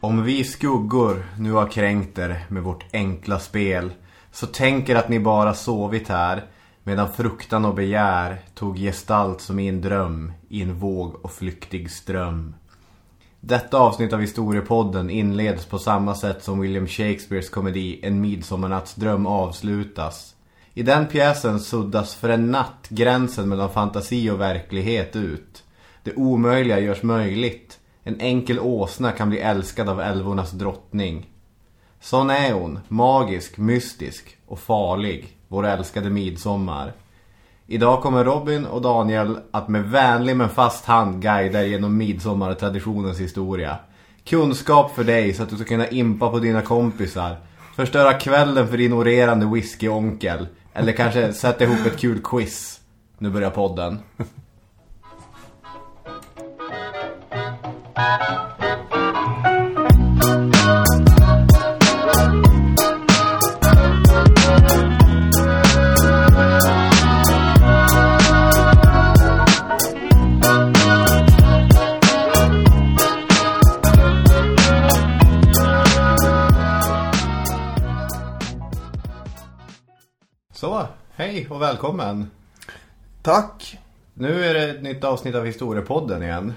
Om vi skuggor nu har kränkt er med vårt enkla spel så tänker att ni bara sovit här medan fruktan och begär tog gestalt som i en dröm i en våg och flyktig ström. Detta avsnitt av Historiepodden inleds på samma sätt som William Shakespeares komedi En midsommarnattsdröm avslutas. I den pjäsen suddas för en natt gränsen mellan fantasi och verklighet ut. Det omöjliga görs möjligt. En enkel åsna kan bli älskad av älvornas drottning. Sån är hon, magisk, mystisk och farlig, vår älskade midsommar. Idag kommer Robin och Daniel att med vänlig men fast hand guida er genom midsommartraditionens historia. Kunskap för dig så att du ska kunna impa på dina kompisar. Förstöra kvällen för din orerande whiskyonkel. Eller kanske sätta ihop ett kul quiz. Nu börjar podden. hej och välkommen. Tack. Nu är det ett nytt avsnitt av Historiepodden igen.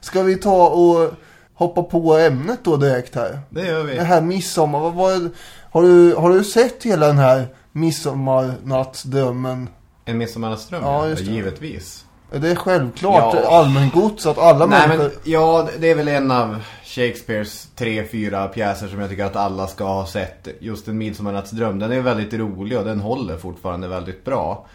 Ska vi ta och hoppa på ämnet då direkt här? Det gör vi. Det här midsommar. Vad var det? Har, du, har du sett hela den här midsommarnattsdrömmen? En midsommarnattsdröm, ja, just det. givetvis. Är det självklart Ja. allmängods att alla Nej människor... men, ja, det är väl en av Shakespeares tre, fyra pjäser som jag tycker att alla ska ha sett. Just en midsommarnattsdröm. Den är väldigt rolig och den håller fortfarande väldigt bra.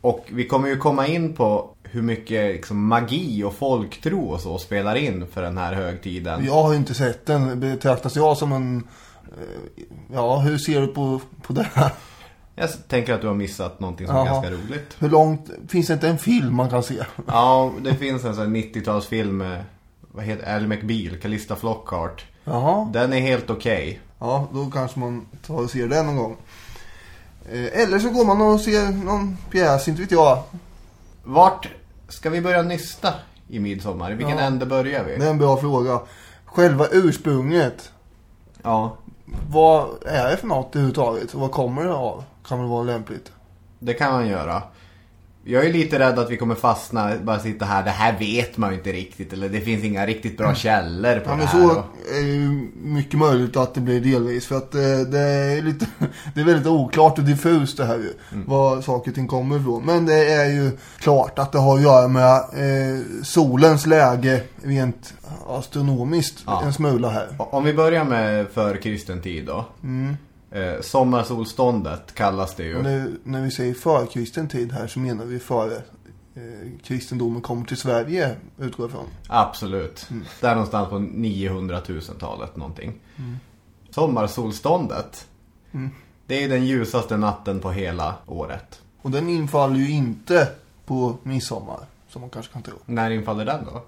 Och vi kommer ju komma in på hur mycket liksom, magi och folktro och så spelar in för den här högtiden. Jag har ju inte sett den. Betraktas jag som en... eh, Ja, hur ser du på, på det här? Jag tänker att du har missat någonting som är Jaha. ganska roligt. Hur långt... Finns det inte en film man kan se? Ja, det finns en sån här 90-talsfilm med, vad heter Ally McBeal, Callista Flockhart. Jaha. Den är helt okej. Ja, då kanske man tar och ser den någon gång. Eh, Eller så går man och ser någon pjäs, inte vet jag. Vart ska vi börja nysta i midsommar? I vilken Ja. ände börjar vi? Det är en bra fråga. Själva ursprunget. Ja, Vad är det för något överhuvudtaget? Och vad kommer det av? Kan väl vara lämpligt. det kan man göra. Jag är lite rädd att vi kommer fastna, bara sitta här, det här vet man ju inte riktigt. Eller det finns inga riktigt bra källor på Ja, det men här. så och- är ju mycket möjligt att det blir delvis. För att eh, det är lite, det är väldigt oklart och diffust det här ju. Mm. Var saker och ting kommer ifrån. Men det är ju klart att det har att göra med eh, solens läge rent astronomiskt. Ja. En smula här. Om vi börjar med för kristen tid då. Mm. Eh, sommarsolståndet kallas det ju. Och nu, när vi säger förkristen tid här så menar vi före eh, kristendomen kom till Sverige, utgår jag ifrån. Absolut. Mm. Där någonstans på 900 000-talet någonting. Sommarsolståndet. Mm. Det är den ljusaste natten på hela året. Och den infaller ju inte på midsommar, som man kanske kan tro. När infaller den då?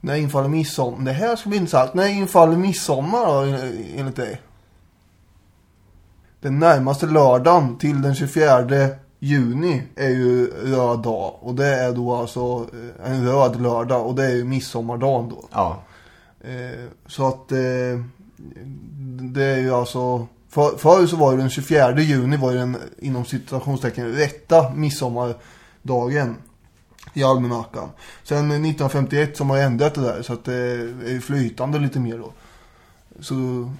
När infaller midsommar? Det här ska bli intressant. När infaller midsommar då, enligt dig? Den närmaste lördagen till den 24 juni är ju röd dag. Och det är då alltså eh, en röd lördag. Och det är ju midsommardagen då. Ja. Eh, så att eh, det är ju alltså för, förr så var ju den 24 juni var ju den inom citationstecken rätta midsommardagen i almanackan. Sen 1951 som har ändrat det där så att det är flytande lite mer då. Så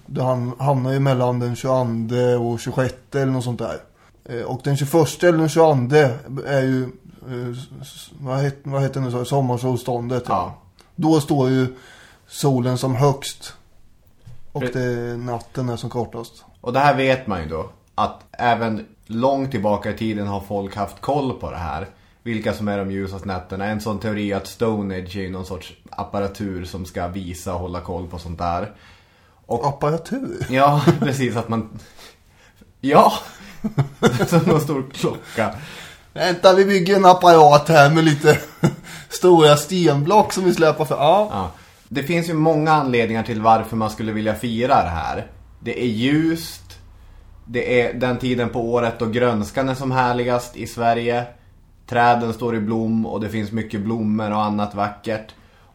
det ham- hamnar ju mellan den 22 och 26 eller något sånt där. Eh, och den 21 eller den 22 är ju eh, vad heter, vad heter det nu? Sommarsolståndet. Ja. Då står ju solen som högst. Och det är natten är som kortast. Och det här vet man ju då. Att även långt tillbaka i tiden har folk haft koll på det här. Vilka som är de ljusaste nätterna. En sån teori att Stone Age är någon sorts apparatur som ska visa och hålla koll på sånt där. Och Apparatur? Ja, precis att man... Ja! Som någon stor klocka. Vänta, vi bygger en apparat här med lite stora stenblock som vi släpar för. Ja. Ja. det finns ju många anledningar till varför man skulle vilja fira det här. Det är ljust. Det är den tiden på året då grönskan är som härligast i Sverige. Träden står i blom och det finns mycket blommor och annat vackert.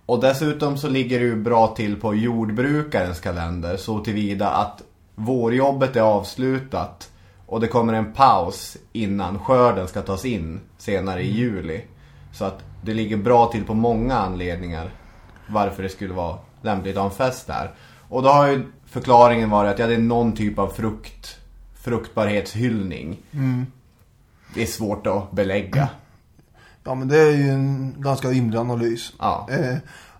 Och dessutom så ligger det ju bra till på jordbrukarens kalender så tillvida att vårjobbet är avslutat och det kommer en paus innan skörden ska tas in senare i juli. Så att det ligger bra till på många anledningar varför det skulle vara lämpligt att ha en fest där. Och då har ju förklaringen varit att ja, det är någon typ av frukt, fruktbarhetshyllning. Det är svårt att belägga. Ja men det är ju en ganska rimlig analys. Ja. Eh,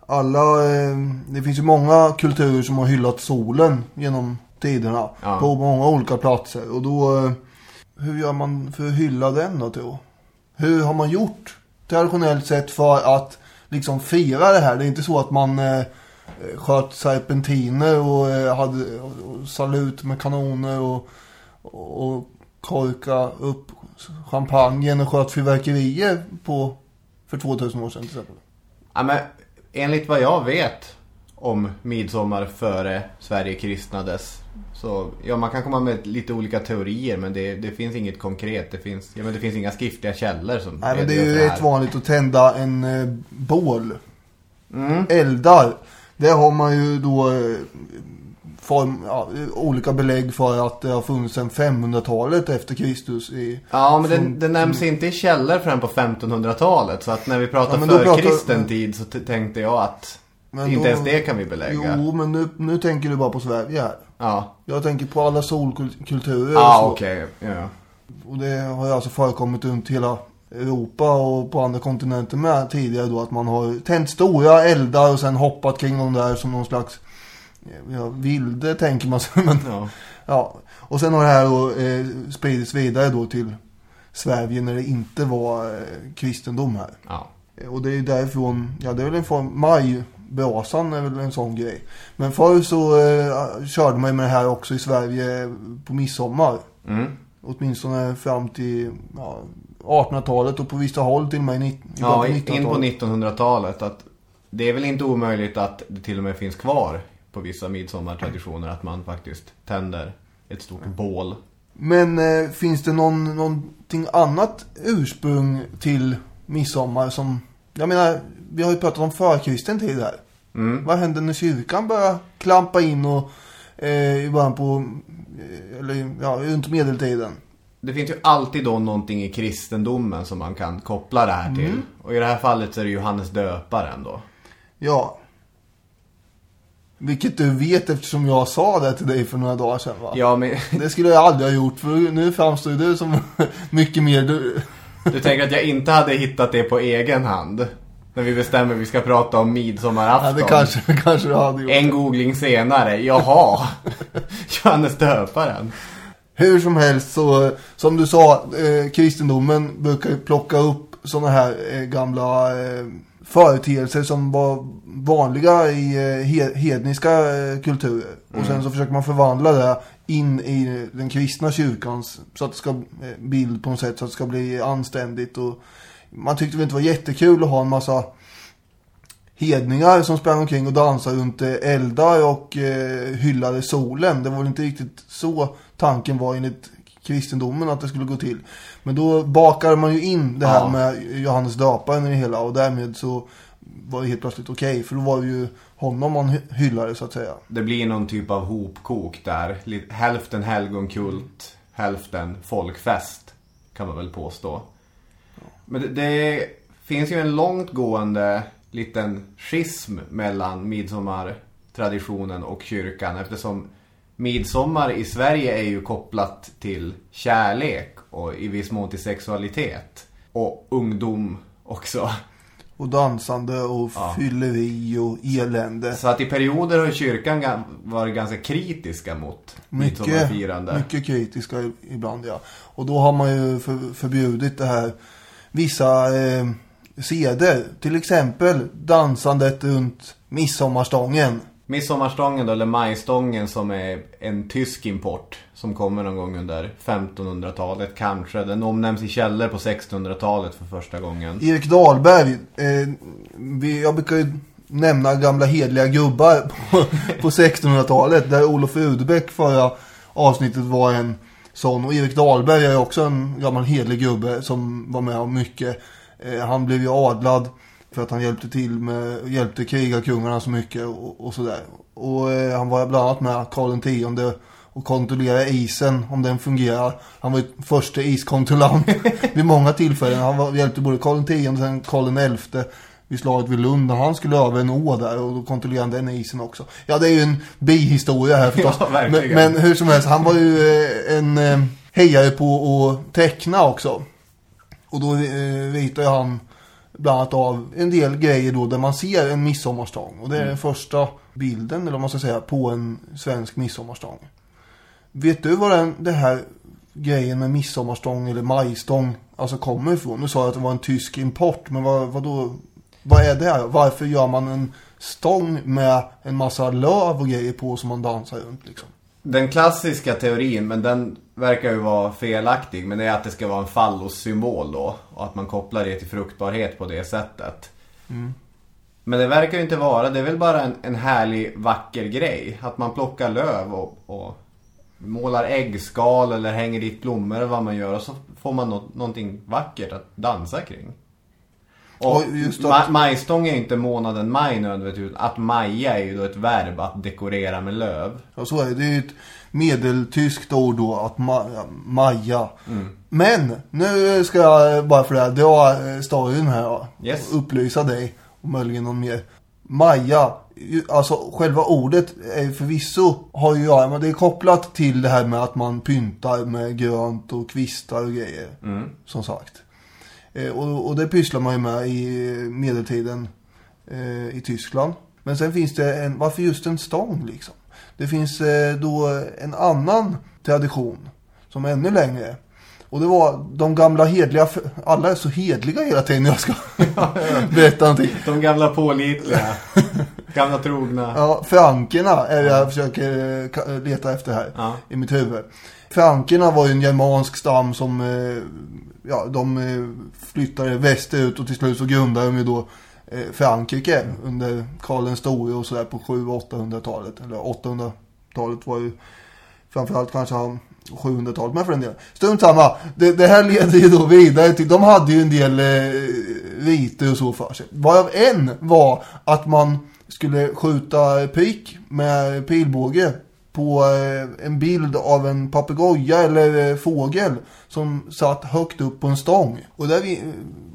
alla, eh, det finns ju många kulturer som har hyllat solen genom tiderna. Ja. På många olika platser. Och då, eh, hur gör man för att hylla den då tro? Hur har man gjort traditionellt sett för att liksom fira det här? Det är inte så att man eh, sköt serpentiner och eh, hade och salut med kanoner och, och korka upp champagnen och sköt fyrverkerier på för 2000 år sedan till exempel. Ja, men enligt vad jag vet om midsommar före Sverige kristnades så ja, man kan komma med lite olika teorier men det, det finns inget konkret. Det finns, ja, men det finns inga skriftliga källor som Nej men det är ju rätt vanligt att tända en eh, bål. Mm. Eldar. Det har man ju då eh, form, ja, olika belägg för att det har funnits sedan 500-talet efter Kristus i... Ja, men det, Från- det nämns inte i källor förrän på 1500-talet. Så att när vi pratar Ja, för pratar- kristen tid så tänkte jag att Men inte då- ens det kan vi belägga. Jo men nu, nu tänker du bara på Sverige här. Ja, Jag tänker på alla solkulturer ah, och så. okej. Ja. Och det har ju alltså förekommit runt hela Europa och på andra kontinenter med tidigare då att man har tänt stora eldar och sen hoppat kring dem där som någon slags ja, vilde tänker man sig. Men, Ja. ja. Och sen har det här då eh, spridits vidare då till Sverige när det inte var eh, kristendom här. ja. Eh, Och det är ju därifrån, ja det är väl en form, majbrasan är väl en sån grej. Men förr så eh, körde man ju med det här också i Sverige på midsommar. Mm. Åtminstone fram till ja, 1800-talet och på vissa håll till och med i i Ja, in på 1900-talet. 1900-talet. Att det är väl inte omöjligt att det till och med finns kvar på vissa midsommartraditioner. Att man faktiskt tänder ett stort bål. Men eh, finns det någon, någonting annat ursprung till midsommar som... Jag menar, vi har ju pratat om förkristen tid här. Mm. Vad hände när kyrkan började klampa in och eh, i början på... Eh, eller ja, runt medeltiden? Det finns ju alltid då någonting i kristendomen som man kan koppla det här till. Mm. Och i det här fallet så är det Johannes döparen då. Ja. Vilket du vet eftersom jag sa det till dig för några dagar sedan va? Ja, men Det skulle jag aldrig ha gjort för nu framstår du som mycket mer du. du tänker att jag inte hade hittat det på egen hand? När vi bestämmer att vi ska prata om midsommarafton. Ja, det kanske, kanske du hade gjort. En googling senare, jaha. Johannes döparen. Hur som helst så, som du sa, eh, kristendomen brukar ju plocka upp sådana här eh, gamla eh, företeelser som var vanliga i eh, he- hedniska eh, kulturer. Och sen så försöker man förvandla det in i den kristna kyrkans så att det ska eh, bild på något sätt så att det ska bli anständigt och man tyckte väl inte det var jättekul att ha en massa hedningar som sprang omkring och dansade runt eldar och eh, hyllade solen. Det var väl inte riktigt så tanken var enligt kristendomen att det skulle gå till. Men då bakade man ju in det här Ja. med Johannes döparen i det hela och därmed så var det helt plötsligt okej. för då var det ju honom man hy- hyllade så att säga. Det blir någon typ av hopkok där. Hälften helgonkult, hälften folkfest. Kan man väl påstå. Men det, det finns ju en långtgående liten schism mellan midsommartraditionen och kyrkan. Eftersom midsommar i Sverige är ju kopplat till kärlek och i viss mån till sexualitet. Och ungdom också. Och dansande och Ja. fylleri och elände. Så att i perioder har kyrkan varit ganska kritiska mot Mycket, mycket kritiska ibland ja. Och då har man ju för, förbjudit det här vissa eh, seder. Till exempel dansandet runt midsommarstången. Midsommarstången då, eller majstången som är en tysk import. Som kommer någon gång under 1500-talet kanske. Den omnämns i källor på 1600-talet för första gången. Erik Dahlberg, eh, vi, jag brukar ju nämna gamla hedliga gubbar på, på 1600-talet. Där Olof Rudbeck förra avsnittet var en sån. Och Erik Dahlberg är också en gammal hedlig gubbe som var med om mycket. Eh, han blev ju adlad för att han hjälpte till med, hjälpte krigarkungarna så mycket och, och sådär. Och eh, han var bland annat med Karl X och kontrollera isen om den fungerar. Han var ju första iskontrollant vid många tillfällen. Han var, hjälpte både Karl X och sen Karl XI vid slaget vid Lund. Han skulle över en å där och då kontrollerade han den isen också. Ja, det är ju en bihistoria här förstås. Ja, men, men hur som helst, han var ju eh, en eh, hejare på att teckna också. Och då eh, ritar ju han bland annat av en del grejer då där man ser en midsommarstång. Och det är den första bilden, eller vad man ska säga, på en svensk midsommarstång. Vet du var den, det här grejen med midsommarstång eller majstång alltså kommer ifrån? Nu sa jag att det var en tysk import, men vad, vad då? Vad är det här? Varför gör man en stång med en massa löv och grejer på som man dansar runt liksom? Den klassiska teorin, men den verkar ju vara felaktig, men det är att det ska vara en fallossymbol då. Och att man kopplar det till fruktbarhet på det sättet. Men det verkar ju inte vara, det är väl bara en, en härlig vacker grej. Att man plockar löv och, och målar äggskal eller hänger dit blommor eller vad man gör. Och så får man nå- någonting vackert att dansa kring. Och Och just ma- majstång är ju inte månaden maj nödvändigtvis. Att maja är ju då ett verb att dekorera med löv. Ja, så är det. Det är ju ett medeltyskt ord då, att ma- ja, maja. Men, nu ska jag bara för det här dra eh, storyn här då. Yes. Och upplysa dig, och möjligen någon mer. Maja, alltså själva ordet är förvisso har ju göra med, det är kopplat till det här med att man pyntar med grönt och kvistar och grejer. Som sagt. Eh, och, och det pysslar man ju med i medeltiden eh, i Tyskland. Men sen finns det en, varför just en stång liksom? Det finns eh, då en annan tradition som är ännu längre. Och det var de gamla hedliga, alla är så hedliga hela tiden jag ska berätta någonting. De gamla pålitliga. gamla trogna. Ja, frankerna är det jag försöker eh, leta efter här Ja. i mitt huvud. Frankerna var ju en germansk stam som eh, ja, de flyttade västerut och till slut så grundade de ju då Eh, Frankrike under Karl den store och sådär på 700-800-talet. Eller 800-talet var ju framförallt kanske han 700-talet med för en del. Strunt samma. Det, det här leder ju då vidare till, de hade ju en del eh, riter och så för sig. Varav en var att man skulle skjuta pik med pilbåge på eh, en bild av en papegoja eller eh, fågel som satt högt upp på en stång. Och där vi,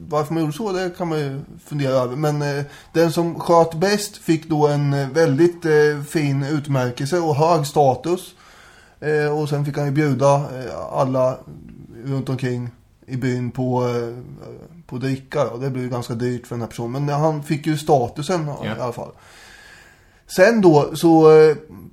varför man gjorde så, det kan man ju fundera över. Men eh, den som sköt bäst fick då en eh, väldigt eh, fin utmärkelse och hög status. Eh, och sen fick han ju bjuda eh, alla runt omkring i byn på, eh, på dricka. Och det blev ju ganska dyrt för den här personen. Men han fick ju statusen Ja. i alla fall. Sen då så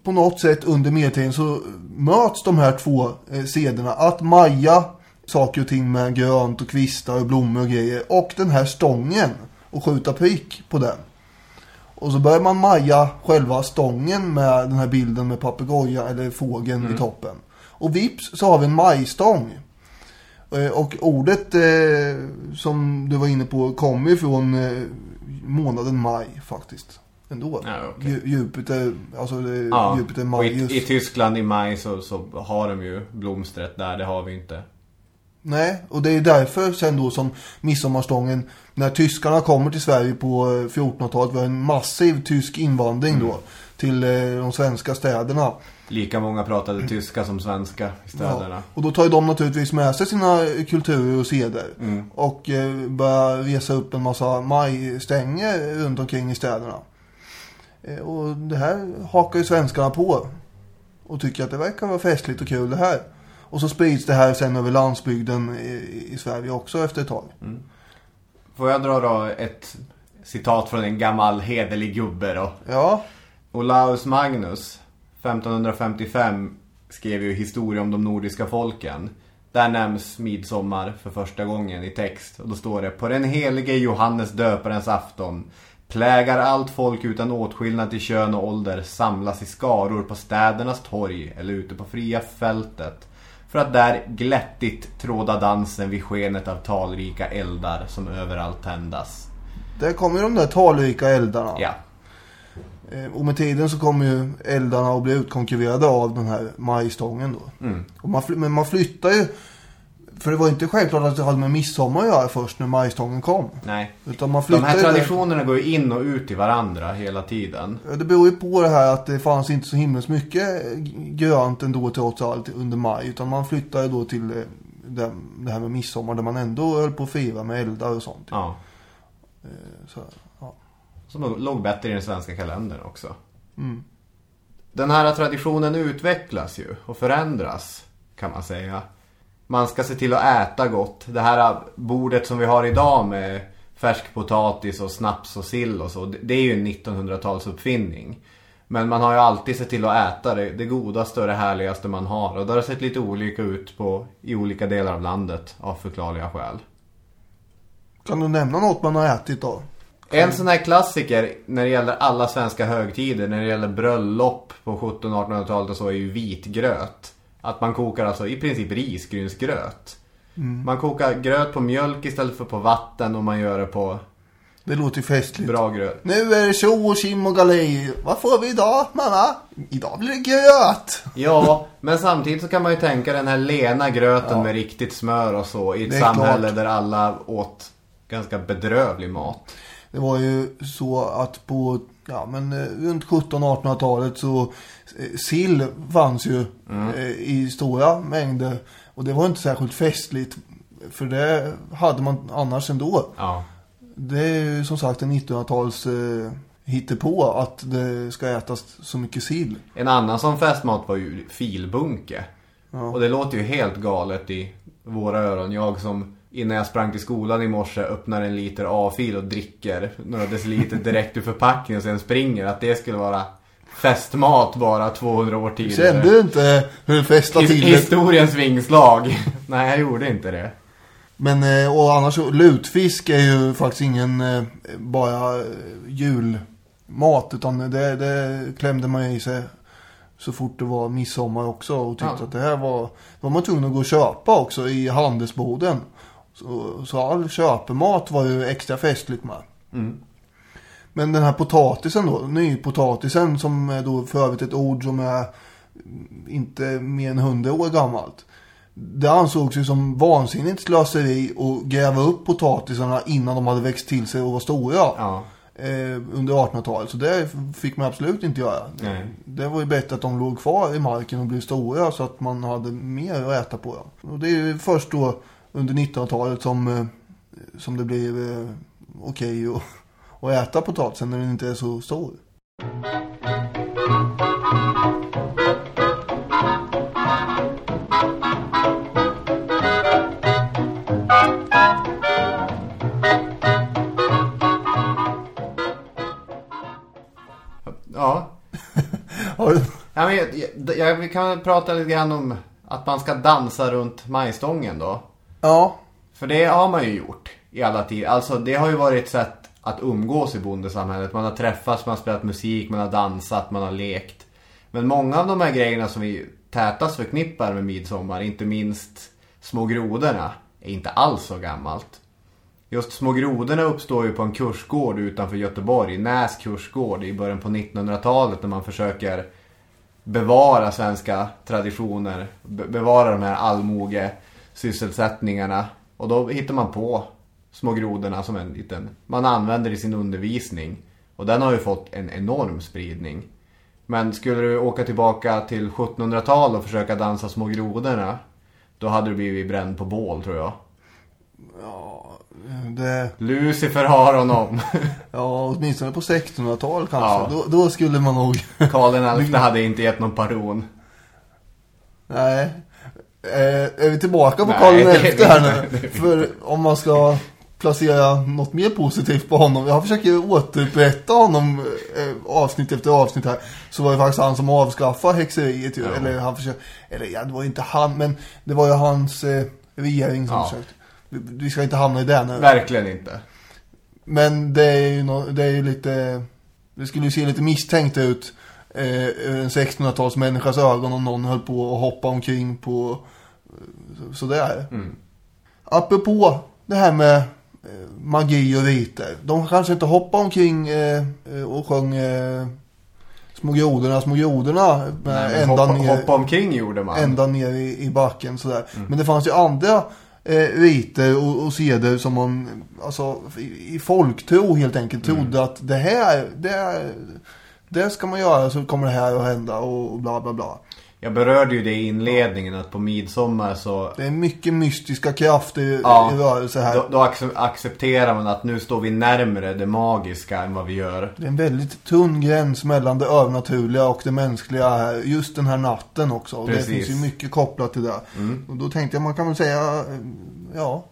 på något sätt under medeltiden så möts de här två sederna. Att maja saker och ting med grönt och kvistar och blommor och grejer. Och den här stången och skjuta prick på den. Och så börjar man maja själva stången med den här bilden med papegoja eller fågeln i toppen. Och vips så har vi en majstång. Eh, Och ordet eh, som du var inne på kommer ifrån eh, månaden maj faktiskt. Ändå. Ja. Ju- Jupiter, alltså är Ja, Jupiter Majus. i, i Tyskland i maj så, så har de ju blomsträtt där, det har vi inte. Nej, och det är därför sen då som midsommarstången, när tyskarna kommer till Sverige på eh, 1400-talet, vi har en massiv tysk invandring då till eh, de svenska städerna. Lika många pratade tyska som svenska i städerna. Ja, och då tar ju de naturligtvis med sig sina eh, kulturer och seder. Och eh, börjar resa upp en massa majstänger runt omkring i städerna. Eh, och det här hakar ju svenskarna på. Och tycker att det verkar vara festligt och kul det här. Och så sprids det här sen över landsbygden i, i Sverige också efter ett tag. Får jag dra då ett citat från en gammal hederlig gubbe då? Ja, Olaus Magnus, 1555, skrev ju historia om de nordiska folken. Där nämns midsommar för första gången i text. Och då står det På den helige Johannes döparens afton plägar allt folk utan åtskillnad till kön och ålder samlas i skaror på städernas torg eller ute på fria fältet. För att där glättigt tråda dansen vid skenet av talrika eldar som överallt tändas. där kommer de där talrika eldarna. Ja. Eh, och med tiden så kommer ju eldarna att bli utkonkurrerade av den här majstången då. Mm. Och man, men man flyttar ju, för det var inte självklart att det hade med midsommar att göra först när majstången kom. Nej. Utan man De här traditionerna går ju in och ut i varandra hela tiden. Det beror ju på det här att det fanns inte så himla mycket grönt ändå trots allt under maj. Utan man flyttade då till eh, det, det här med midsommar där man ändå höll på att fira med eldar och sånt. Ja. Så, ja. Som låg bättre i den svenska kalendern också. Mm. Den här traditionen utvecklas ju och förändras kan man säga. Man ska se till att äta gott. Det här bordet som vi har idag med färskpotatis och snaps och sill och så. det- är ju en 1900-talsuppfinning. Men man har ju alltid sett till att äta det, det godaste och det härligaste man har. Och det har sett lite olika ut på, i olika delar av landet av förklarliga skäl. Kan du nämna något man har ätit då? En sån här klassiker när det gäller alla svenska högtider, när det gäller bröllop på 1700-1800-talet och så är ju vitgröt. Att man kokar alltså i princip risgrynsgröt. Man kokar gröt på mjölk istället för på vatten och man gör det på Det låter festligt. bra gröt. Nu är det tjo och kim och galej. Vad får vi idag mamma? Idag blir det gröt. Ja, men samtidigt så kan man ju tänka den här lena gröten med riktigt smör och så i ett samhälle klart. där alla åt ganska bedrövlig mat. Det var ju så att på ja, men, eh, runt 1700-1800-talet så eh, sill fanns ju eh, i stora mängder. Och det var inte särskilt festligt. För det hade man annars ändå. Ja. Det är ju som sagt en 1900-tals eh, hittepå att det ska ätas så mycket sill. En annan som festmat var ju filbunke. Ja. Och det låter ju helt galet i våra öron. Jag som innan jag sprang till skolan i morse öppnar en liter A-fil och dricker några deciliter direkt ur förpackningen och sen springer. Att det skulle vara festmat bara 200 år tidigare. Kände du inte hur His- till? Historiens vingslag. Nej, jag gjorde inte det. Men eh, och annars lutfisk är ju faktiskt ingen eh, bara eh, julmat utan det, det klämde man i sig så fort det var midsommar också och tyckte Ja. att det här var, då var man tvungen att gå och köpa också i handelsboden. Så, så all köpemat var ju extra festligt med. Mm. Men den här potatisen då, nypotatisen som är då för övrigt ett ord som är inte mer än hundra år gammalt. Det ansågs ju som vansinnigt slöseri att gräva upp potatisarna innan de hade växt till sig och var stora. Ja. Eh, under 1800-talet. Så det fick man absolut inte göra. Nej. Det var ju bättre att de låg kvar i marken och blev stora så att man hade mer att äta på dem. Och det är ju först då under 1900-talet som, eh, som det blev eh, okej att, att äta potatisen när den inte är så stor. Ja. Har du- ja men jag, jag, jag, vi kan prata lite grann om att man ska dansa runt majstången då. Ja, För det har man ju gjort i alla tider. Alltså det har ju varit ett sätt att umgås i bondesamhället. Man har träffats, man har spelat musik, man har dansat, man har lekt. Men många av de här grejerna som vi tätast förknippar med midsommar, inte minst små grodorna, är inte alls så gammalt. Just små grodorna uppstår ju på en kursgård utanför Göteborg, Näs kursgård i början på 1900-talet när man försöker bevara svenska traditioner, bevara de här allmoge sysselsättningarna. Och då hittar man på små grodorna som en liten, man använder i sin undervisning. Och den har ju fått en enorm spridning. Men skulle du åka tillbaka till 1700-tal och försöka dansa små grodorna, då hade du blivit bränd på bål tror jag. det, Lucifer har honom. ja åtminstone på 1600-talet kanske. Ja. Då, då skulle man nog... Karl XI hade inte gett någon pardon. Nej. Eh, är vi tillbaka på Karl XI här. Det nu? För om man ska placera något mer positivt på honom. Jag försöker återupprätta honom eh, avsnitt efter avsnitt här. Så var det faktiskt han som avskaffade häxeriet ju. Ja. Eller han försökte, eller ja, det var inte han, men det var ju hans eh, regering som Ja. försökte. Vi, vi ska inte hamna i det nu. Verkligen inte. Men det är ju, no, det är ju lite, det skulle ju se lite misstänkt ut. Eh, en 1600-tals människas ögon om någon höll på att hoppa omkring på eh, sådär. Mm. Apropå det här med eh, magi och riter. De kanske inte hoppade omkring eh, eh, och sjöng eh, små grodorna, små grodorna. Nej, ända, hoppa, ner, hoppa omkring gjorde man. ända ner i, i backen sådär. Men det fanns ju andra eh, riter och, och seder som man, alltså i, i folktro helt enkelt trodde att det här, det, är- det ska man göra så kommer det här att hända och, och bla bla bla. Jag berörde ju det i inledningen att på midsommar så Det är mycket mystiska krafter Ja, i rörelse här. då, då ac- accepterar man att nu står vi närmare det magiska än vad vi gör. Det är en väldigt tunn gräns mellan det övernaturliga och det mänskliga här. Just den här natten också. Och det Precis. finns ju mycket kopplat till det. Och då tänkte jag man kan väl säga, ja.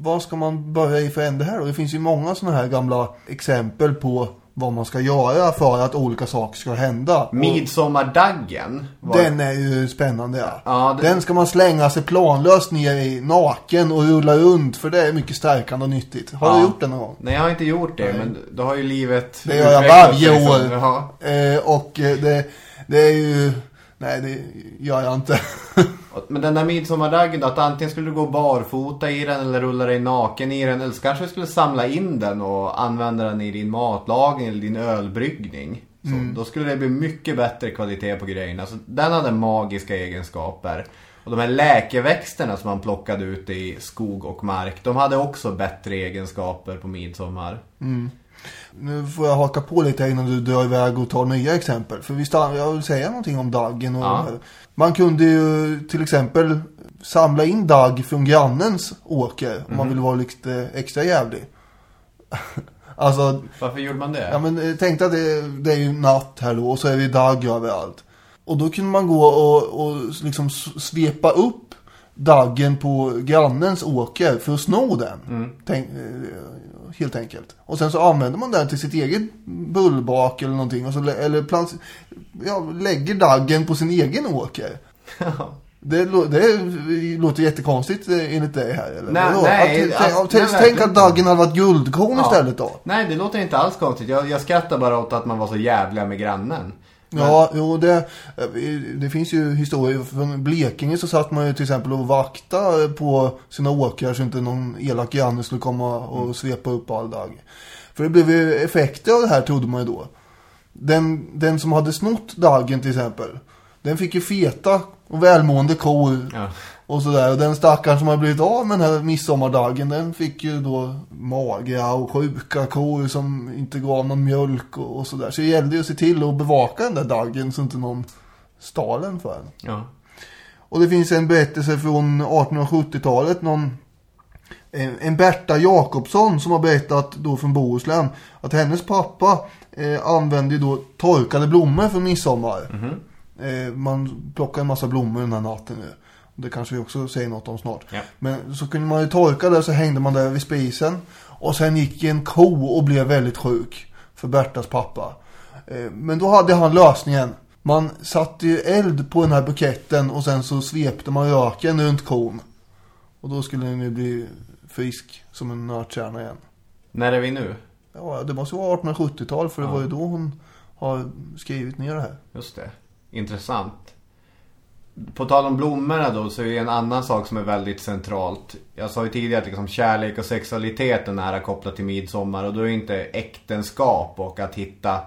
Vad ska man börja i för ände här då? Det finns ju många sådana här gamla exempel på vad man ska göra för att olika saker ska hända. Midsommardaggen var... Den är ju spännande ja. Ja, det- Den ska man slänga sig planlöst ner i naken och rulla runt. För det är mycket stärkande och nyttigt. Har Ja. du gjort det någon gång? Nej, jag har inte gjort det, men då har ju livet Det gör jag varje år. Ja. Eh, och eh, det, det är ju... Nej, det gör jag inte. Men den där midsommardaggen då, att antingen skulle du gå barfota i den eller rulla dig naken i den. Eller så kanske du skulle samla in den och använda den i din matlagning eller din ölbryggning. Så Mm. Då skulle det bli mycket bättre kvalitet på grejerna. Så den hade magiska egenskaper. Och de här läkeväxterna som man plockade ut i skog och mark. De hade också bättre egenskaper på midsommar. Nu får jag haka på lite innan du drar iväg och tar nya exempel. För visst, jag vill säga någonting om daggen. Och Ja. Man kunde ju till exempel samla in dagg från grannens åker. Om Mhm. man vill vara lite extra jävlig. alltså, Varför gjorde man det? Ja men eh, tänk dig att det, det är ju natt här då och så är det dagg överallt. Och då kunde man gå och, och liksom svepa upp daggen på grannens åker för att sno den. Tänk, eh, helt enkelt. Och sen så använder man den till sitt eget bullbak eller någonting. Och så, lä- eller plants, ja, lägger daggen på sin egen åker. Det, det låter jättekonstigt eh, enligt dig här eller? Nej, Vadå? nej, att, alltså, tänk, nej, tänk att daggen hade varit guldkorn Ja. istället då. Nej, det låter inte alls konstigt. Jag, jag skrattar bara åt att man var så jävliga med grannen. Ja, jo det, det finns ju historier från Blekinge så satt man ju till exempel och vakta på sina åkrar så inte någon elak granne skulle komma och svepa upp all dag. För det blev ju effekter av det här trodde man ju då. Den, den som hade snott dagen till exempel, den fick ju feta och välmående kor Ja. Och sådär. Och den stackaren som har blivit av med den här midsommardagen, den fick ju då magra och sjuka kor som inte gav någon mjölk och, och sådär. Så det gällde ju att se till att bevaka den där dagen så inte någon stal den för en. Ja. Och det finns en berättelse från 1870-talet, någon en Berta Jakobsson som har berättat då från Bohuslän att hennes pappa eh, använde då torkade blommor för midsommar. Eh, man plockar en massa blommor den här natten nu. Det kanske vi också säger något om snart. Ja. Men så kunde man ju torka det så hängde man där vid spisen. Och sen gick en ko och blev väldigt sjuk. För Bertas pappa. Eh, men då hade han lösningen. Man satte ju eld på den här buketten och sen så svepte man röken runt kon. Och då skulle den ju bli frisk som en nötkärna igen. När är vi nu? Ja, det måste vara 1870-tal för det Ja. var ju då hon har skrivit ner det här. Just det. Intressant. På tal om blommorna då så är det en annan sak som är väldigt centralt. Jag sa ju tidigare att liksom kärlek och sexualitet är nära kopplat till midsommar och då är det inte äktenskap och att hitta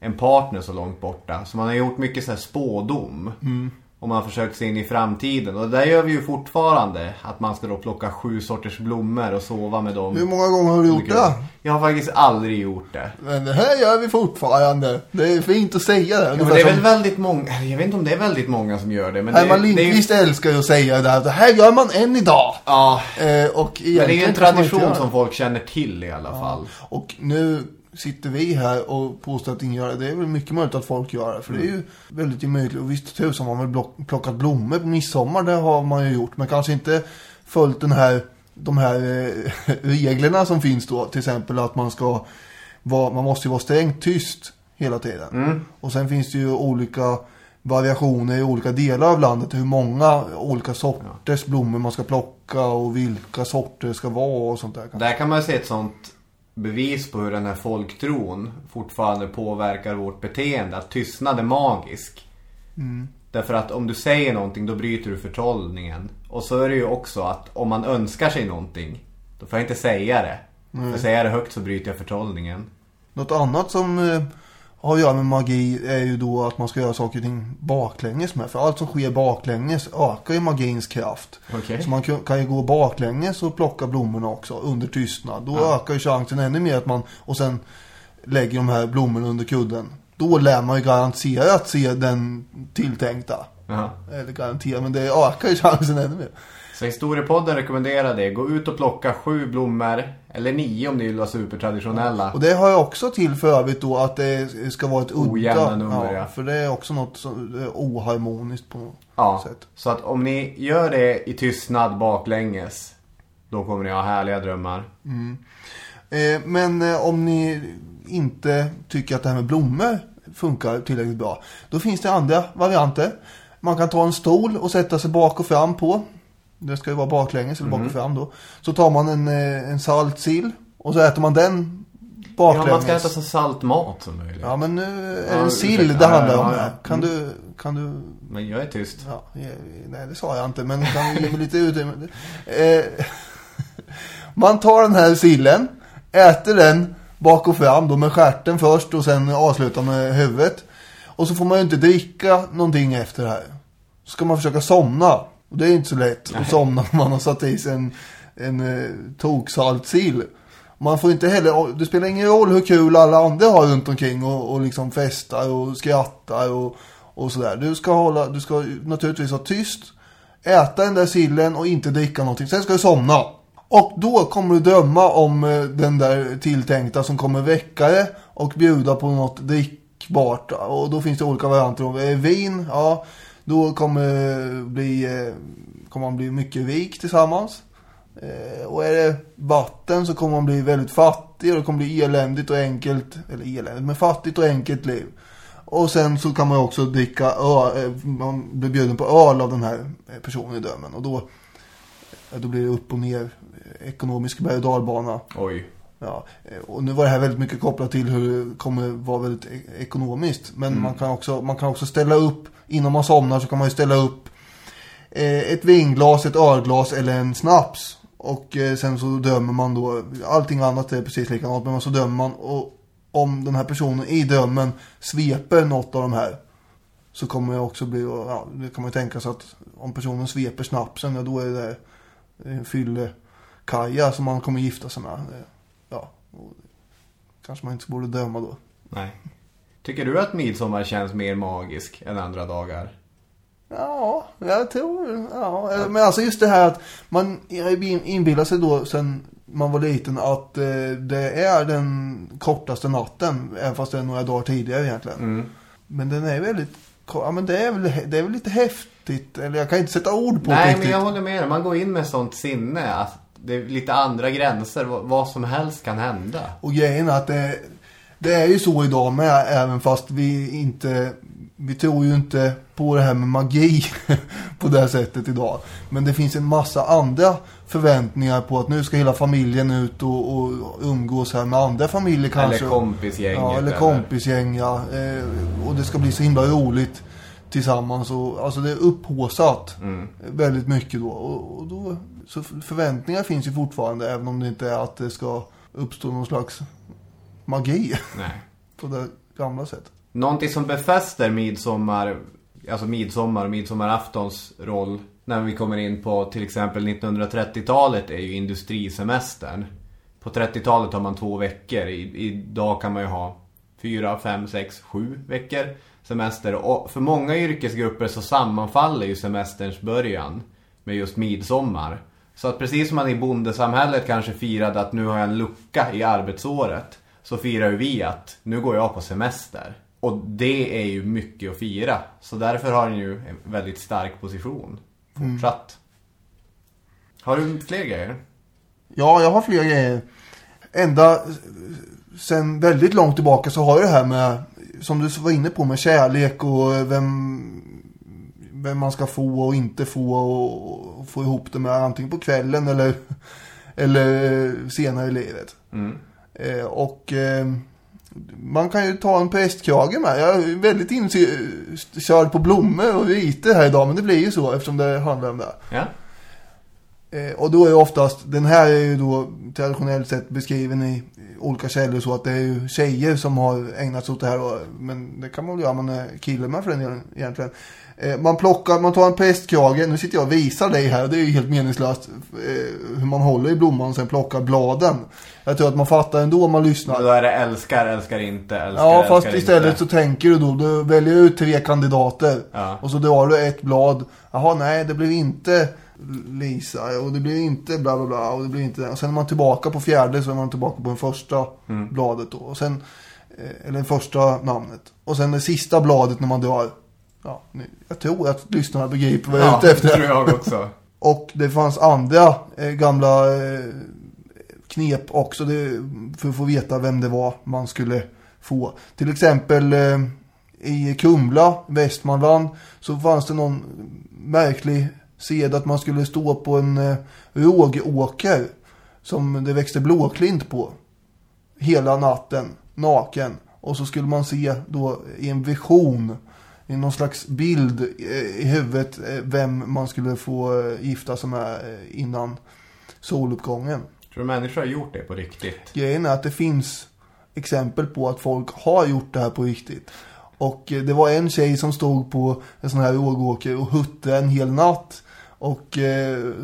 en partner så långt borta. Så man har gjort mycket så här spådom. Mm. Och man försökt se in i framtiden. Och det där gör vi ju fortfarande. Att man ska då plocka sju sorters blommor och sova med dem. Hur många gånger har du gjort det? Jag har faktiskt aldrig gjort det. Men det här gör vi fortfarande. Det är fint att säga det. Ja, det är som- väl väldigt många, jag vet inte om det är väldigt många som gör det. Men Herman det, det är Lindqvist älskar ju att säga det där. Det här gör man än idag. Ja, Eh, och men det är ju en tradition som folk känner till i alla fall. Och nu sitter vi här och påstår att ingen gör det. Det är väl mycket möjligt att folk gör det. För det är ju väldigt möjligt. Och visst tusan har man väl plockat blommor på midsommar. Det har man ju gjort. Men kanske inte följt den här, de här eh, reglerna som finns då. Till exempel att man ska vara, man måste ju vara strängt tyst hela tiden. Och sen finns det ju olika variationer i olika delar av landet. Hur många olika sorters blommor man ska plocka och vilka sorter det ska vara och sånt där. Där kan man se ett sånt bevis på hur den här folktron fortfarande påverkar vårt beteende. Att tystnad är magisk. Därför att om du säger någonting då bryter du förtrollningen. Och så är det ju också att om man önskar sig någonting då får jag inte säga det. För säger jag det högt så bryter jag förtrollningen. Något annat som eh, har att göra med magi är ju då att man ska göra saker och ting baklänges med. För allt som sker baklänges ökar ju magins kraft. Okej. Så man kan, ju gå baklänges och plocka blommorna också under tystnad. Då Ja. ökar ju chansen ännu mer att man, och sen lägger de här blommorna under kudden. Då lär man ju garanterat se den tilltänkta. Jaha. Eller garanterat, men det ökar ju chansen ännu mer. Så historiepodden rekommenderar det. Gå ut och plocka sju blommor. Eller nio om ni vill vara supertraditionella. Och det har jag också till för övrigt då att det ska vara ett udda. Ojämna nummer, ja. För det är också något som är oharmoniskt på något Ja, sätt. så att om ni gör det i tystnad baklänges. Då kommer ni ha härliga drömmar. Eh, men eh, om ni inte tycker att det här med blommor funkar tillräckligt bra. Då finns det andra varianter. Man kan ta en stol och sätta sig bak och fram på. Det ska ju vara baklänges eller bak och fram då. Så tar man en, eh, en salt sill och så äter man den Ja, baklänges. man ska äta så salt mat som möjligt. Ja men nu är det Ja, en sill det Ja, handlar ja, om. ja. Kan du, kan du Men jag är tyst. Ja, eh, nej det sa jag inte, men kan du ge mig lite utrymme? Eh, man tar den här sillen, äter den bak och fram då med stjärten först och sen avslutar med huvudet. Och så får man ju inte dricka någonting efter det här. Så ska man försöka somna. Och det är inte så lätt att somna om man har satt i sig en, en eh, toksaltsill. Man får inte heller, det spelar ingen roll hur kul alla andra har runt omkring och, och liksom festar och skrattar och, och sådär. Du ska hålla, du ska naturligtvis vara tyst, äta den där sillen och inte dricka någonting. Sen ska du somna. Och då kommer du drömma om eh, den där tilltänkta som kommer väcka dig och bjuda på något drickbart. Och då finns det olika varianter. Om det är vin, ja, då kommer, bli, eh, kommer man bli mycket rik tillsammans. Eh, och är det vatten så kommer man bli väldigt fattig och det kommer bli eländigt och enkelt, eller eländigt, men fattigt och enkelt liv. Och sen så kan man också dricka öl, eh, man blir bjuden på öl av den här personen i drömmen. Och då, då blir det upp och ner, ekonomisk berg och dalbana. Oj. Ja, och nu var det här väldigt mycket kopplat till hur det kommer vara väldigt e- ekonomiskt. Men man, kan också, man kan också ställa upp, innan man somnar så kan man ju ställa upp eh, ett vinglas, ett ölglas eller en snaps. Och eh, sen så dömer man då, allting annat är precis likadant, men så dömer man. Och om den här personen i drömmen sveper något av de här så kommer det också bli, ja, det kan man ju tänka sig att om personen sveper snapsen, ja, då är det eh, en fylle Kaja som man kommer gifta sig med. Eh, ja, kanske man inte borde döma då. Nej. Tycker du att midsommar känns mer magisk än andra dagar? Ja, jag tror, ja. Men alltså just det här att man inbillar sig då sen man var liten att eh, det är den kortaste natten, även fast det är några dagar tidigare egentligen. Mm. Men den är väldigt, ja men det är väl, det är väl lite häftigt, eller jag kan inte sätta ord på det Nej, men jag håller med dig. Man går in med sånt sinne att det är lite andra gränser. Vad, vad som helst kan hända. Och grejen är att det, det är ju så idag med, även fast vi inte, vi tror ju inte på det här med magi på det här sättet idag. Men det finns en massa andra förväntningar på att nu ska hela familjen ut och, och umgås här med andra familjer kanske. Eller kompisgänget. Ja, eller kompisgäng, ja. Eh, och det ska bli så himla roligt tillsammans. Och, alltså det är upphåsat Mm. väldigt mycket då. Och, och då. Så förväntningar finns ju fortfarande, även om det inte är att det ska uppstå någon slags magi Nej. på det gamla sättet. Någonting som befäster midsommar, alltså midsommar och midsommaraftons roll när vi kommer in på till exempel 1930-talet är ju industrisemestern. På 30-talet har man två veckor. I, idag kan man ju ha fyra, fem, sex, sju veckor semester. Och för många yrkesgrupper så sammanfaller ju semesterns början med just midsommar. Så att precis som man i bondesamhället kanske firade att nu har jag en lucka i arbetsåret. Så firar vi att nu går jag på semester. Och det är ju mycket att fira. Så därför har den ju en väldigt stark position. Fortsatt. Har du fler grejer? Ja, jag har fler grejer. Ända sen väldigt långt tillbaka så har ju det här med, som du var inne på, med kärlek och vem, vem man ska få och inte få och, och få ihop det med antingen på kvällen eller, eller senare i livet. Mm. Eh, och eh, man kan ju ta en prästkrage med. Jag är väldigt inkörd på blommor och vite här idag, men det blir ju så eftersom det handlar om det. Ja. Eh, och då är ju oftast, den här är ju då traditionellt sett beskriven i olika källor så att det är ju tjejer som har ägnat sig åt det här. Och, men det kan man väl göra om man är kille med för den delen egentligen. Eh, man plockar, man tar en prästkrage, nu sitter jag och visar dig här, det är ju helt meningslöst eh, hur man håller i blomman och sen plockar bladen. Jag tror att man fattar ändå om man lyssnar. Då är det älskar, älskar inte, älskar, Ja, älskar fast inte. istället så tänker du då, du väljer ut tre kandidater. Ja. Och så drar du ett blad. Jaha, nej, det blev inte Lisa och det blir inte bla bla bla och det blir inte Och sen är man tillbaka på fjärde så är man tillbaka på den första Mm. bladet då. Och sen, eh, eller det första namnet. Och sen det sista bladet när man drar. Ja, jag tror att lyssnarna begriper vad jag är ute det efter. tror jag också. Och det fanns andra eh, gamla eh, knep också det, för att få veta vem det var man skulle få. Till exempel eh, i Kumla, Västmanland, så fanns det någon märklig sed att man skulle stå på en eh, rågåker som det växte blåklint på hela natten, naken. Och så skulle man se då i en vision, någon slags bild eh, i huvudet, eh, vem man skulle få eh, gifta sig med innan soluppgången. Tror du människor har gjort det på riktigt? Grejen är att det finns exempel på att folk har gjort det här på riktigt. Och det var en tjej som stod på en sån här rågåker och hutte en hel natt. Och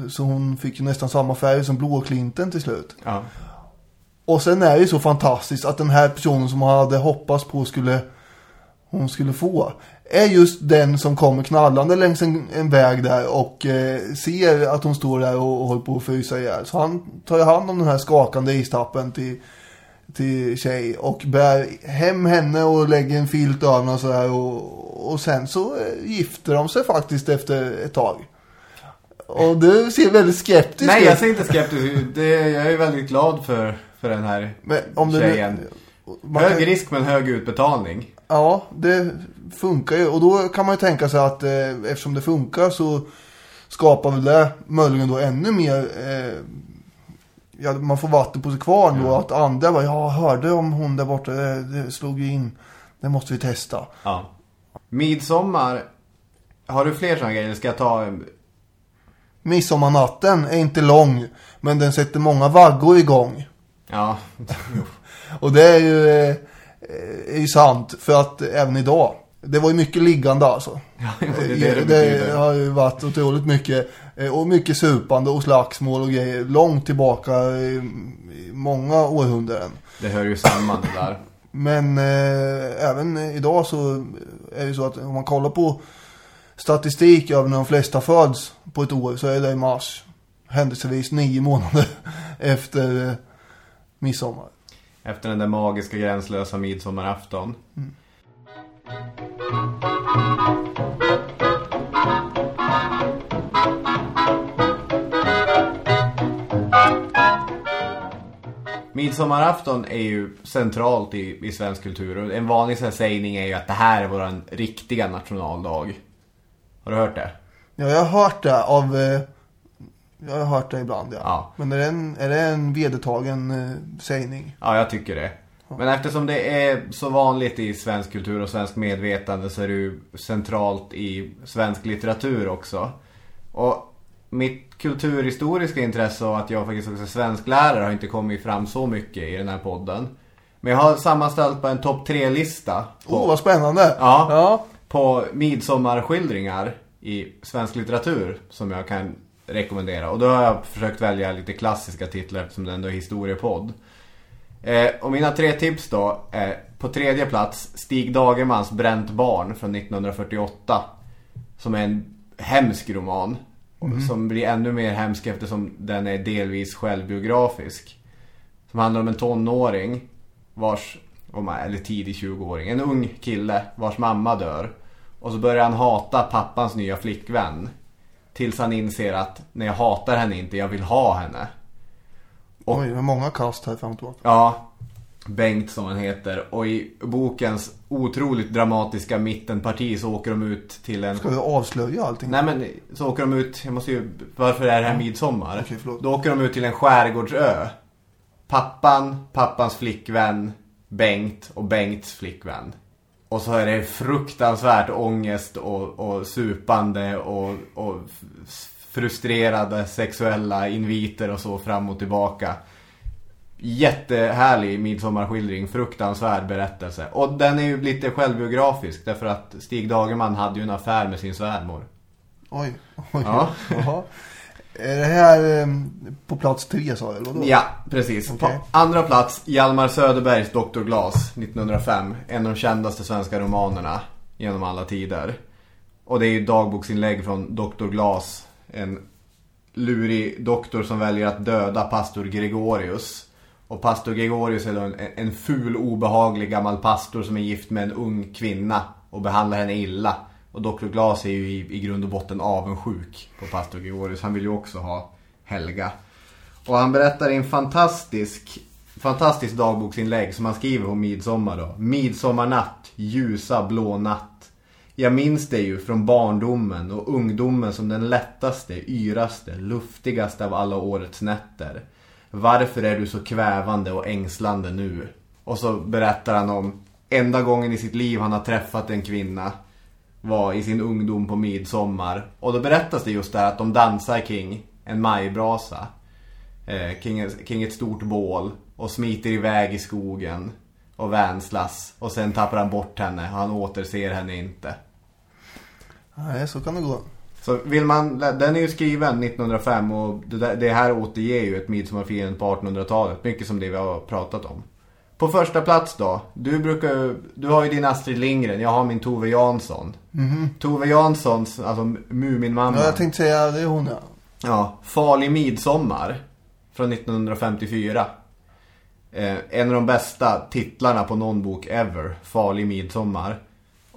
så hon fick ju nästan samma färg som blåklinten till slut. Ja. Och sen är det ju så fantastiskt att den här personen som hon hade hoppats på skulle hon skulle få är just den som kommer knallande längs en, en väg där och eh, ser att hon står där och, och håller på att frysa ihjäl. Så han tar ju hand om den här skakande istappen till, till tjej och bär hem henne och lägger en filt över henne och sådär och, och sen så eh, gifter de sig faktiskt efter ett tag. Och du ser väldigt skeptisk Nej, ut. jag ser inte skeptisk ut. Det, jag är väldigt glad för, för den här Men om tjejen. Man kan- Hög risk men hög utbetalning. Ja, det funkar ju. Och då kan man ju tänka sig att eh, eftersom det funkar så skapar väl det möjligen då ännu mer eh, ja, man får vatten på sig kvarn då. Ja. Att andra bara, jag hörde om hon där borta, det, det slog ju in. Det måste vi testa. Ja. Midsommar. Har du fler sådana grejer? Ska jag ta... Midsommarnatten är inte lång, men den sätter många vaggor igång. Ja. Och det är ju, eh, är ju sant, för att även idag. Det var ju mycket liggande alltså. ja det är det det, det betyder. har ju varit otroligt mycket. eh, Och mycket supande och slagsmål och grejer. Långt tillbaka i, i många århundraden. Det hör ju samman det där. Men eh, även idag så är det så att om man kollar på statistik över när de flesta föds på ett år så är det i mars. Händelsevis nio månader efter eh, midsommar. Efter den där magiska gränslösa midsommarafton. Mm. Midsommarafton är ju centralt i, i svensk kultur och en vanlig här sägning är ju att det här är vår riktiga nationaldag. Har du hört det? Ja, jag har hört det av... Eh, jag har hört det ibland, ja. Ja. Men är det en, är det en vedertagen eh, sägning? Ja, jag tycker det. Men eftersom det är så vanligt i svensk kultur och svensk medvetande så är det ju centralt i svensk litteratur också. Och mitt kulturhistoriska intresse och att jag faktiskt också är svensklärare har inte kommit fram så mycket i den här podden. Men jag har sammanställt på en topp tre-lista Åh, vad spännande! Ja. ja. på midsommarskildringar i svensk litteratur som jag kan rekommendera. Och då har jag försökt välja lite klassiska titlar eftersom det ändå är historiepodd. Eh, och mina tre tips då är på tredje plats Stig Dagermans Bränt barn från 1948. Som är en hemsk roman. och Som blir ännu mer hemsk eftersom den är delvis självbiografisk. Som handlar om en tonåring vars, eller tidig 20-åring, en ung kille vars mamma dör. Och så börjar han hata pappans nya flickvän. Tills han inser att nej jag hatar henne inte, jag vill ha henne. Och- Oj, det många kast här fram och tillbaka. Ja, Bengt som han heter. Och i bokens otroligt dramatiska mittenparti så åker de ut till en... Ska vi avslöja allting? Nej men så åker de ut, jag måste ju, varför är det här midsommar? Okej, förlåt. Då åker de ut till en skärgårdsö. Pappan, pappans flickvän, Bengt och Bengts flickvän. Och så är det fruktansvärt ångest och, och supande och, och frustrerade sexuella inviter och så fram och tillbaka. Jättehärlig midsommarskildring, fruktansvärd berättelse. Och den är ju lite självbiografisk därför att Stig Dagerman hade ju en affär med sin svärmor. Oj, oj. Ja. Jaha. Är det här eh, på plats tre sa vadå? Ja, precis. Okej. På andra plats, Hjalmar Söderbergs Dr. Glas 1905. En av de kändaste svenska romanerna genom alla tider. Och det är ju dagboksinlägg från Dr. Glas. En lurig doktor som väljer att döda pastor Gregorius. Och pastor Gregorius är en, en ful, obehaglig gammal pastor som är gift med en ung kvinna och behandlar henne illa. Och Dr. Glas är ju i, i grund och botten avundsjuk på pastor Gregorius. Han vill ju också ha Helga. Och han berättar i en fantastisk, fantastisk dagboksinlägg som han skriver på midsommar då. Midsommarnatt, ljusa blå natt. Jag minns det ju från barndomen och ungdomen som den lättaste, yraste, luftigaste av alla årets nätter. Varför är du så kvävande och ängslande nu? Och så berättar han om enda gången i sitt liv han har träffat en kvinna var i sin ungdom på midsommar. Och då berättas det just där att de dansar kring en majbrasa. Eh, kring, kring ett stort bål. Och smiter iväg i skogen. Och vänslas. Och sen tappar han bort henne. Och han återser henne inte. Nej, så kan det gå. Så vill man, den är ju skriven 1905 och det, där, det här återger ju ett midsommarfirande på 1800-talet. Mycket som det vi har pratat om. På första plats då. Du brukar du har ju din Astrid Lindgren, jag har min Tove Jansson. Tove Janssons, alltså Muminmamma. Ja, jag tänkte säga, det är hon ja. Ja, Farlig midsommar från 1954. Eh, en av de bästa titlarna på någon bok ever, Farlig midsommar.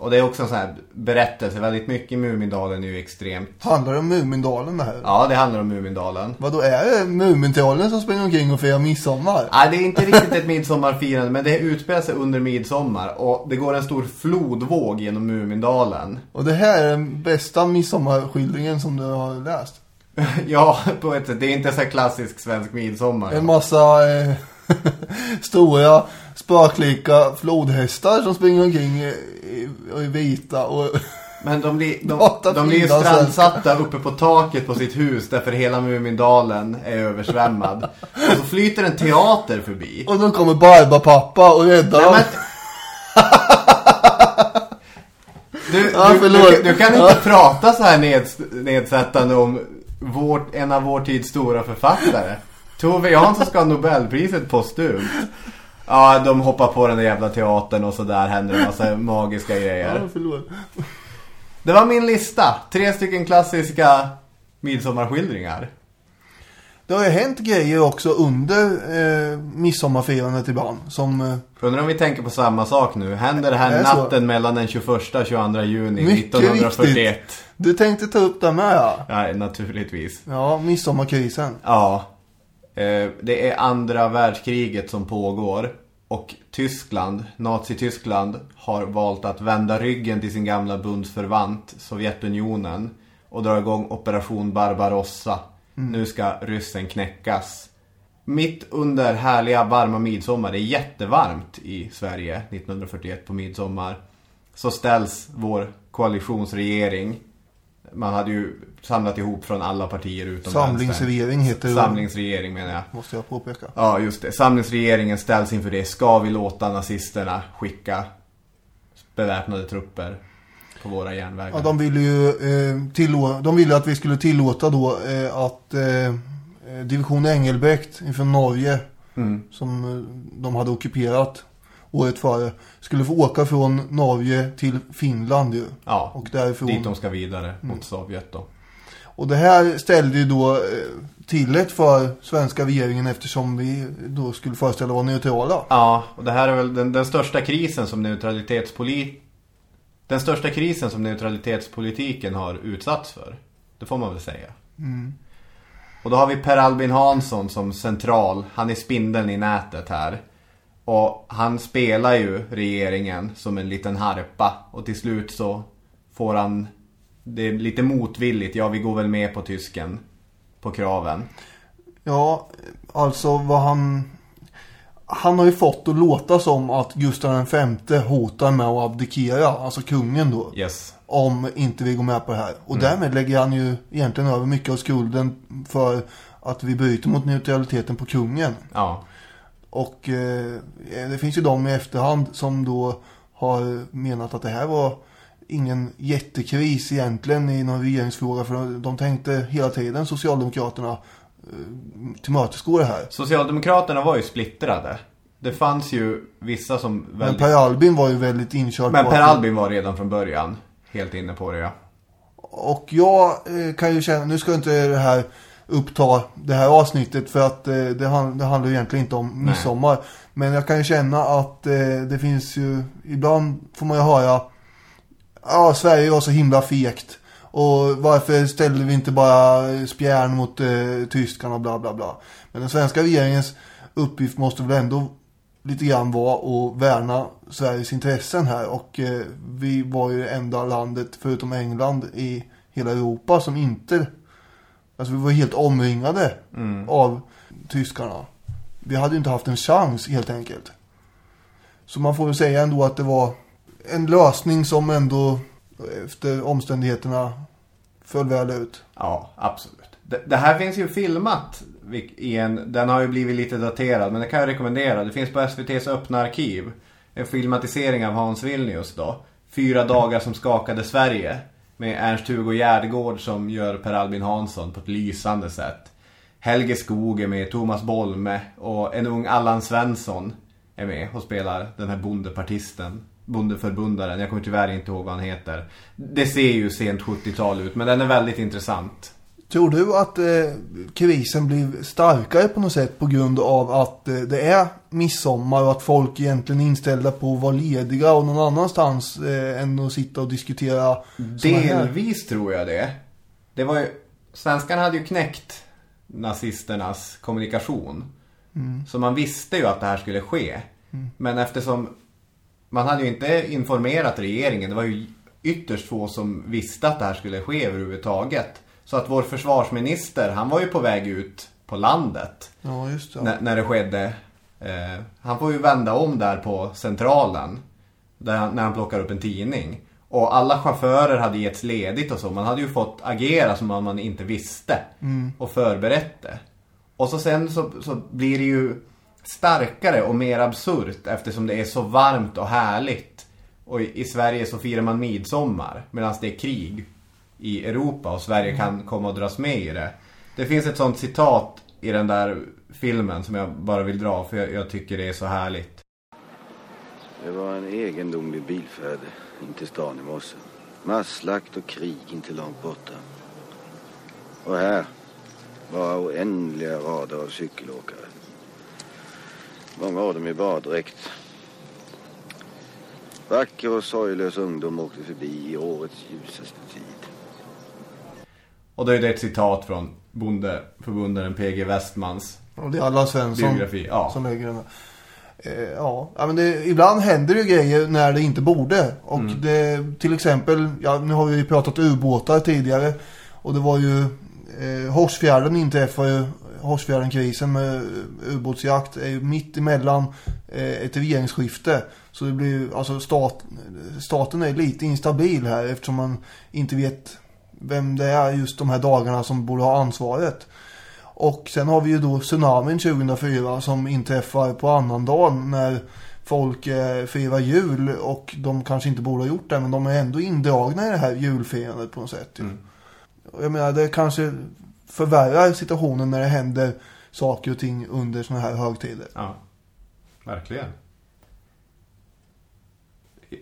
Och det är också en sån här berättelse, väldigt mycket i Mumindalen är ju extremt. Handlar det om Mumindalen det här? Ja, det handlar om Mumindalen. Vadå, är det Mumintrollen som springer omkring och firar midsommar? Nej, det är inte riktigt ett midsommarfirande, men det utspelar sig under midsommar. Och det går en stor flodvåg genom Mumindalen. Och det här är den bästa midsommarskildringen som du har läst. ja, på ett sätt. Det är inte så klassisk svensk midsommar. En massa eh, stora spöklika flodhästar som springer omkring i, och är vita och Men de blir, de, de blir ju strandsatta uppe på taket på sitt hus därför hela Mumindalen är översvämmad. Och så flyter en teater förbi. och då kommer Barbapappa och räddar dem. men... Du, Ja, du, du, du kan inte prata så här ned, nedsättande om vårt, en av vår tids stora författare. Tove Jansson ska ha Nobelpriset postumt. Ja, de hoppar på den där jävla teatern och så där händer en massa magiska grejer. Ja, förlåt. Det var min lista. Tre stycken klassiska midsommarskildringar. Det har ju hänt grejer också under eh, midsommarfirandet ibland. Som eh, Undrar om vi tänker på samma sak nu. Händer det här är så. natten mellan den 21 och 22 juni Mycket 1941? du tänkte ta upp det med ja. Nej, naturligtvis. Ja, midsommarkrisen. Ja. Eh, det är andra världskriget som pågår. Och Tyskland, Nazityskland, har valt att vända ryggen till sin gamla bundsförvant, Sovjetunionen. Och dra igång operation Barbarossa. Nu ska ryssen knäckas. Mitt under härliga varma midsommar, det är jättevarmt i Sverige 1941 på midsommar. Så ställs vår koalitionsregering. Man hade ju samlat ihop från alla partier utom. Samlingsregering heter det. Samlingsregering menar jag. Måste jag påpeka. Ja, just det. Samlingsregeringen ställs inför det. Ska vi låta nazisterna skicka beväpnade trupper på våra järnvägar? Ja, de ville ju eh, tillå- de ville att vi skulle tillåta då eh, att eh, eh, division Engelbrekt från Norge Mm. som eh, de hade ockuperat året före skulle få åka från Norge till Finland ju. Ja, Och därifrån. dit de ska vidare mot Sovjet då. Och det här ställde ju då eh, till ett för svenska regeringen eftersom vi då skulle föreställa vara neutrala. Ja, och det här är väl den, den största krisen som neutralitetspolit... Den största krisen som neutralitetspolitiken har utsatts för. Det får man väl säga. Och då har vi Per Albin Hansson som central. Han är spindeln i nätet här. Och han spelar ju regeringen som en liten harpa. Och till slut så får han... Det är lite motvilligt. Ja, vi går väl med på tysken. På kraven. Ja, alltså vad han... han har ju fått att låta som att Gustav V hotar med att abdikera, alltså kungen då. Yes. Om inte vi går med på det här. Och därmed lägger han ju egentligen över mycket av skulden för att vi bryter mot neutraliteten på kungen. Ja. Och eh, det finns ju de i efterhand som då har menat att det här var ingen jättekris egentligen i någon regeringsfråga. För de tänkte hela tiden, Socialdemokraterna, eh, tillmötesgå det här. Socialdemokraterna var ju splittrade. Det fanns ju vissa som Men väldigt... Per Albin var ju väldigt inkörd Men Per Albin var redan från början helt inne på det, ja. Och jag eh, kan ju känna, nu ska inte det här uppta det här avsnittet för att eh, det, han, det handlar ju egentligen inte om midsommar. Men jag kan ju känna att eh, det finns ju, ibland får man ju höra, ja Sverige var så himla fegt. Och varför ställde vi inte bara spjärn mot eh, tyskarna och bla bla bla. Men den svenska regeringens uppgift måste väl ändå lite grann vara att värna Sveriges intressen här. Och eh, vi var ju det enda landet, förutom England, i hela Europa som inte... Alltså vi var helt omringade av tyskarna. Vi hade ju inte haft en chans helt enkelt. Så man får väl säga ändå att det var en lösning som ändå efter omständigheterna föll väl ut. Ja, absolut. Det, det här finns ju filmat i en, den har ju blivit lite daterad men det kan jag rekommendera. Det finns på SVT's öppna arkiv. En filmatisering av Hans Vilnius då. Fyra dagar som skakade Sverige. Med Ernst-Hugo Gärdegård som gör Per Albin Hansson på ett lysande sätt. Helge Skoge med Thomas Bolme och en ung Allan Svensson är med och spelar den här bondepartisten. Bondeförbundaren, jag kommer tyvärr inte ihåg vad han heter. Det ser ju sent 70-tal ut men den är väldigt intressant. Tror du att eh, krisen blir starkare på något sätt på grund av att eh, det är midsommar och att folk egentligen är inställda på att vara lediga och någon annanstans eh, än att sitta och diskutera? Delvis tror jag det. Det var ju, svenskarna hade ju knäckt nazisternas kommunikation. Så man visste ju att det här skulle ske. Men eftersom man hade ju inte informerat regeringen. Det var ju ytterst få som visste att det här skulle ske överhuvudtaget. Så att vår försvarsminister, han var ju på väg ut på landet Ja, just det. när, när det skedde. Eh, han får ju vända om där på centralen. Där han, när han plockar upp en tidning. Och alla chaufförer hade getts ledigt och så. Man hade ju fått agera som om man inte visste. Och förberett det. Och så sen så, så blir det ju starkare och mer absurt eftersom det är så varmt och härligt. Och i, i Sverige så firar man midsommar medan det är krig i Europa och Sverige kan komma och dras med i det. Det finns ett sånt citat i den där filmen som jag bara vill dra för jag, jag tycker det är så härligt. Det var en egendomlig bilfärd in till stan i morse. Masslakt och krig inte långt borta. Och här var oändliga rader av cykelåkare. Många av dem i baddräkt. Vacker och sorglös ungdom åkte förbi i årets ljusaste tid. Och då är det ett citat från bondeförbundaren PG Westmans Och det är Allan Svensson biografi. Ja. som lägger den. Eh, ja, men det, ibland händer ju grejer när det inte borde. Och Mm. det, till exempel, ja nu har vi ju pratat ubåtar tidigare. Och det var ju, eh, Horsfjärden inträffade ju, Horsfjärden-krisen med ubåtsjakt är ju mitt emellan eh, ett regeringsskifte. Så det blir ju, alltså stat, staten är lite instabil här eftersom man inte vet vem det är just de här dagarna som borde ha ansvaret. Och sen har vi ju då tsunamin 2004 som inträffar på annandagen när folk eh, firar jul och de kanske inte borde ha gjort det men de är ändå indragna i det här julfirandet på något sätt. ju. Och Jag menar det kanske förvärrar situationen när det händer saker och ting under sådana här högtider. Ja, verkligen.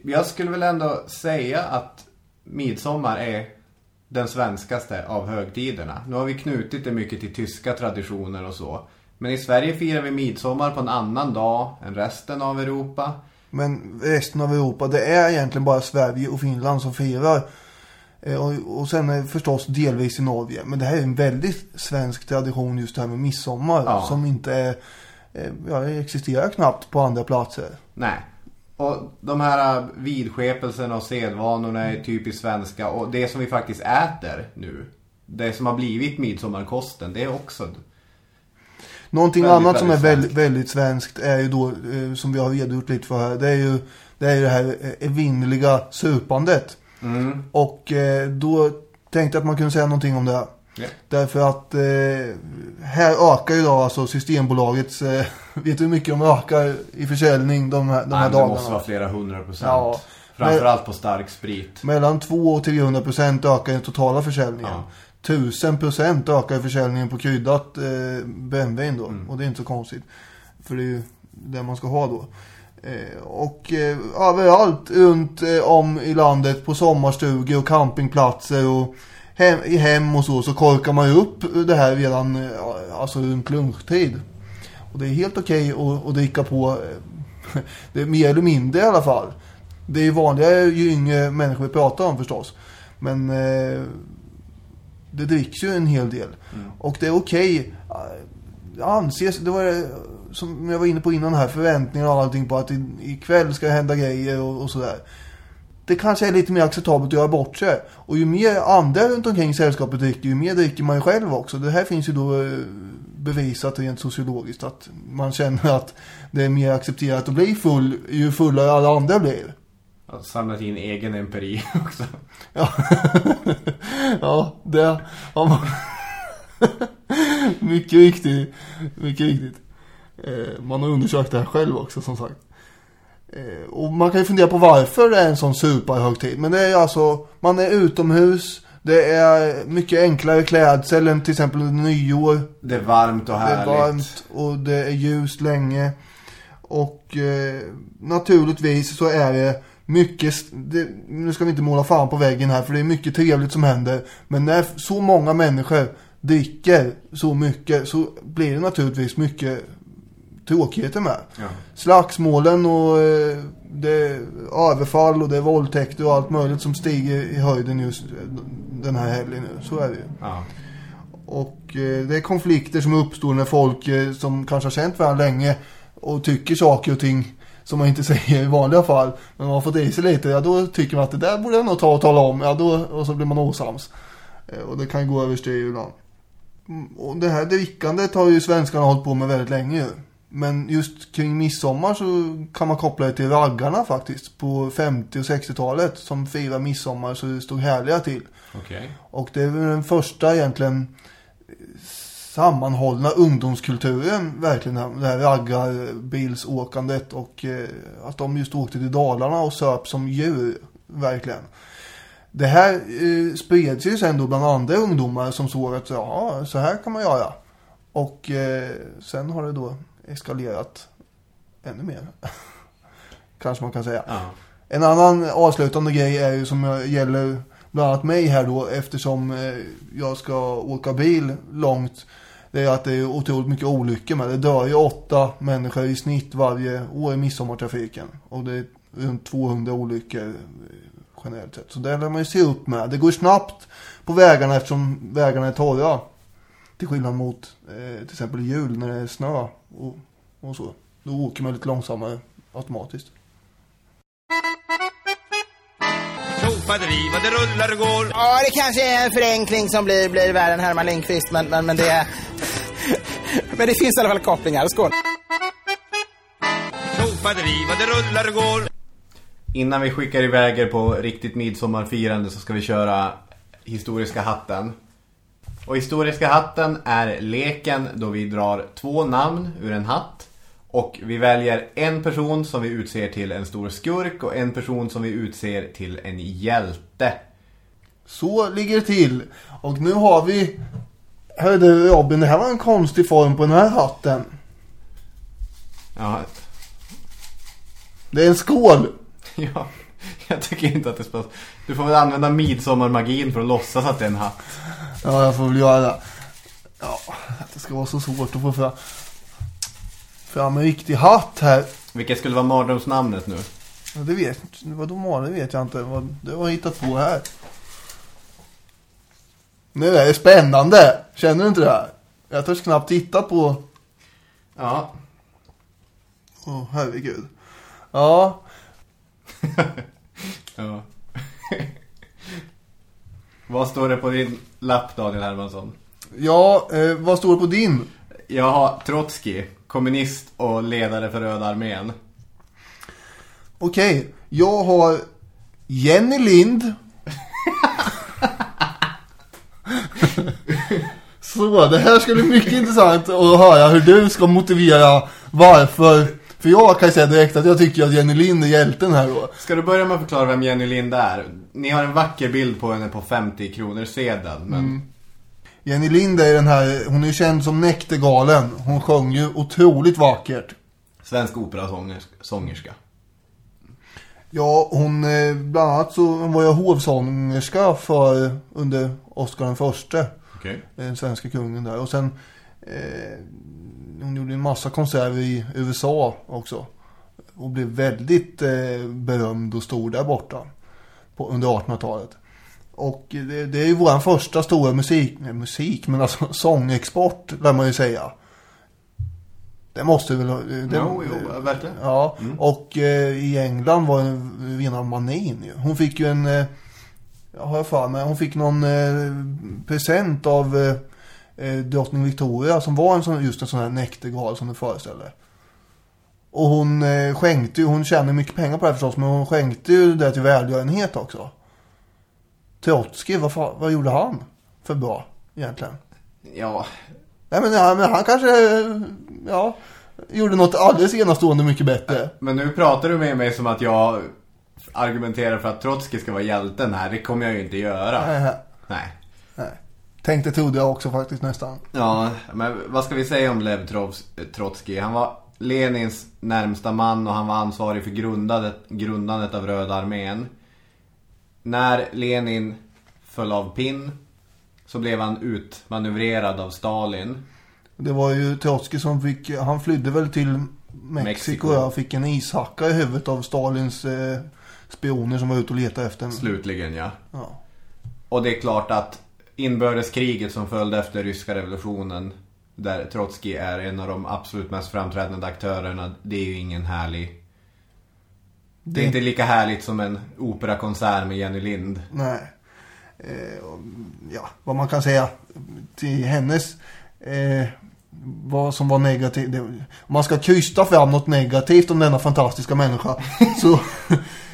Jag skulle väl ändå säga att midsommar är den svenskaste av högtiderna. Nu har vi knutit det mycket till tyska traditioner och så. Men i Sverige firar vi midsommar på en annan dag än resten av Europa. Men resten av Europa, det är egentligen bara Sverige och Finland som firar. Eh, Och, och sen är förstås delvis i Norge. Men det här är en väldigt svensk tradition just det här med midsommar. Ja. Som inte är, eh, ja, existerar knappt på andra platser. Nej. Och de här vidskepelserna och sedvanorna är typiskt svenska. Och det som vi faktiskt äter nu. Det som har blivit midsommarkosten, det är också... Någonting Väldigt, annat som är väldigt väldigt, svenskt är ju då, eh, som vi har redogjort lite för här, det är ju det, är ju det här eh, evinnerliga supandet. Mm. Och då tänkte jag att man kunde säga någonting om det. Ja. Därför att eh, här ökar ju då alltså Systembolagets, eh, vet du hur mycket de ökar i försäljning de här, de här Nej, det dagarna? måste vara flera hundra procent. Ja. Framförallt på stark sprit. Mellan 2 och 300 procent ökar den totala försäljningen. Ja. 1000 procent ökar försäljningen på kryddat eh, brännvin då. Mm. Och det är inte så konstigt. För det är ju det man ska ha då. Eh, och eh, överallt runt eh, om i landet på sommarstugor och campingplatser och hem, i hem och så så korkar man ju upp det här redan eh, alltså runt lunchtid. Och det är helt okej att, att dricka på eh, det är mer eller mindre i alla fall. Det är ju vanligare ju yngre människor vi pratar om förstås. Men eh, det dricks ju en hel del. Och det är okej. Det anses, det var som jag var inne på innan här, förväntningar och allting på att ikväll ska det hända grejer och, och sådär. Det kanske är lite mer acceptabelt att göra bort sig. Och ju mer andra runt omkring sällskapet dricker, ju mer dricker man själv också. Det här finns ju då eh, bevisat rent sociologiskt att man känner att det är mer accepterat att bli full ju fullare alla andra blir. Jag samlat in egen empiri också. Ja, ja det har man. mycket riktigt. Mycket riktigt. Eh, man har undersökt det här själv också som sagt. Eh, och man kan ju fundera på varför det är en sån superhögtid. Men det är alltså, man är utomhus. Det är mycket enklare klädsel än till exempel nyår. Det är varmt och Det härligt. är varmt och det är ljust länge. Och eh, naturligtvis så är det mycket, det, nu ska vi inte måla fan på väggen här för det är mycket trevligt som händer. Men när så många människor dricker så mycket så blir det naturligtvis mycket tråkigheter med. Ja. Slagsmålen och eh, det överfall och det är våldtäkter och allt möjligt som stiger i höjden just den här helgen nu. Så är det ju. Ja. Och eh, det är konflikter som uppstår när folk eh, som kanske har känt varandra länge och tycker saker och ting som man inte säger i vanliga fall. Men man har fått i sig lite, ja då tycker man att det där borde jag nog ta och tala om. Ja då, och så blir man osams. Eh, och det kan ju gå överstyr ibland. Mm, Och det här drickandet har ju svenskarna hållit på med väldigt länge ju. Men just kring midsommar så kan man koppla det till raggarna faktiskt. På 50 och 60-talet som firar midsommar så det stod härliga till. Okej. Och det är väl den första egentligen sammanhållna ungdomskulturen verkligen. Det här raggarbilsåkandet och eh, att de just åkte till Dalarna och söp som djur. Verkligen. Det här eh, spreds ju sen då bland andra ungdomar som såg att ja, så här kan man göra. Och eh, sen har det då eskalerat ännu mer. Kanske man kan säga. Ja. En annan avslutande grej är ju som gäller bland annat mig här då eftersom eh, jag ska åka bil långt. Det är att det är otroligt mycket olyckor med. Det dör ju åtta människor i snitt varje år i midsommartrafiken. Och det är runt 200 olyckor eh, generellt sett. Så det lär man ju se upp med. Det går snabbt på vägarna eftersom vägarna är torra. Till skillnad mot eh, till exempel jul när det är snö och, och så. Då åker man lite långsammare automatiskt. Driva, det rullar och går. Ja, det kanske är en förenkling som blir, blir värre än Herman Lindqvist, men, men, men det är... men det finns i alla fall kopplingar. Skål! Driva, det rullar och går. Innan vi skickar iväg er på riktigt midsommarfirande så ska vi köra Historiska hatten. Och Historiska hatten är leken då vi drar två namn ur en hatt. Och vi väljer en person som vi utser till en stor skurk och en person som vi utser till en hjälte. Så ligger det till. Och nu har vi... Hörru du Robin, det här var en konstig form på den här hatten. Ja, Det är en skål. ja jag tycker inte att det spelar... Du får väl använda midsommarmagin för att låtsas att det är en hatt. Ja, jag får väl göra det. Ja, det ska vara så svårt att få fram, fram en riktig hatt här. Vilket skulle vara mardrömsnamnet nu? Ja, det vet Vadå mal, det vet jag inte. Vad du har hittat på här. Nu är det spännande. Känner du inte det här? Jag törs knappt titta på... Ja, Åh, herregud. Ja, Ja. Vad står det på din lapp Daniel Hermansson? ja eh, vad står det på din? Jag har Trotsky, kommunist och ledare för Röda armén. Okej, jag har Jenny Lind. Så, det här ska bli mycket intressant att höra hur du ska motivera varför. För jag kan säga direkt att jag tycker att Jenny Lind är hjälten här då. Ska du börja med att förklara vem Jenny Lind är? Ni har en vacker bild på henne på 50 kronor sedeln, men Jenny Lind är den här, hon är ju känd som Näktergalen. Hon sjöng ju otroligt vackert. svensk operasångerska. Ja, hon eh, bland annat så var jag hovsångerska för under Oscar den förste. Okej. Den svenska kungen där. Och sen eh, hon gjorde en massa konserter i USA också. Och blev väldigt eh, berömd och stor där borta. På, under 1800-talet. Och det, det är ju vår första stora musik, nej, musik, men alltså sångexport, lär man ju säga. Det måste väl... Det, Jo, jo, verkligen. Ja, och eh, i England var en vinnare Manin ju. Hon fick ju en, eh, jag har för mig, hon fick någon eh, present av eh, drottning Victoria som var en sån, just en sån här näktergal som du föreställer. Och hon eh, skänkte ju, hon tjänade mycket pengar på det här förstås, men hon skänkte ju det till välgörenhet också. Trotsky, vad, vad gjorde han för bra egentligen? Ja, Nej men, ja, men han kanske, ja, gjorde något alldeles enastående mycket bättre. men nu pratar du med mig som att jag argumenterar för att Trotsky ska vara hjälten här. Det kommer jag ju inte göra. Nej, Nej. Tänkte trodde jag också faktiskt nästan. Ja, men vad ska vi säga om Lev Trotsky? Han var Lenins närmsta man och han var ansvarig för grundandet, grundandet av Röda armén. När Lenin föll av pinn så blev han utmanövrerad av Stalin. Det var ju Trotsky som fick, han flydde väl till Mexiko, Mexiko. och fick en ishacka i huvudet av Stalins eh, spioner som var ute och letade efter en. Slutligen, ja. Ja. Och det är klart att inbördeskriget som följde efter ryska revolutionen där Trotsky är en av de absolut mest framträdande aktörerna. Det är ju ingen härlig... Det är inte lika härligt som en operakonsert med Jenny Lind. Nej. Eh, ja, vad man kan säga till hennes eh, vad som var negativt. Det, om man ska krysta fram något negativt om denna fantastiska människa så,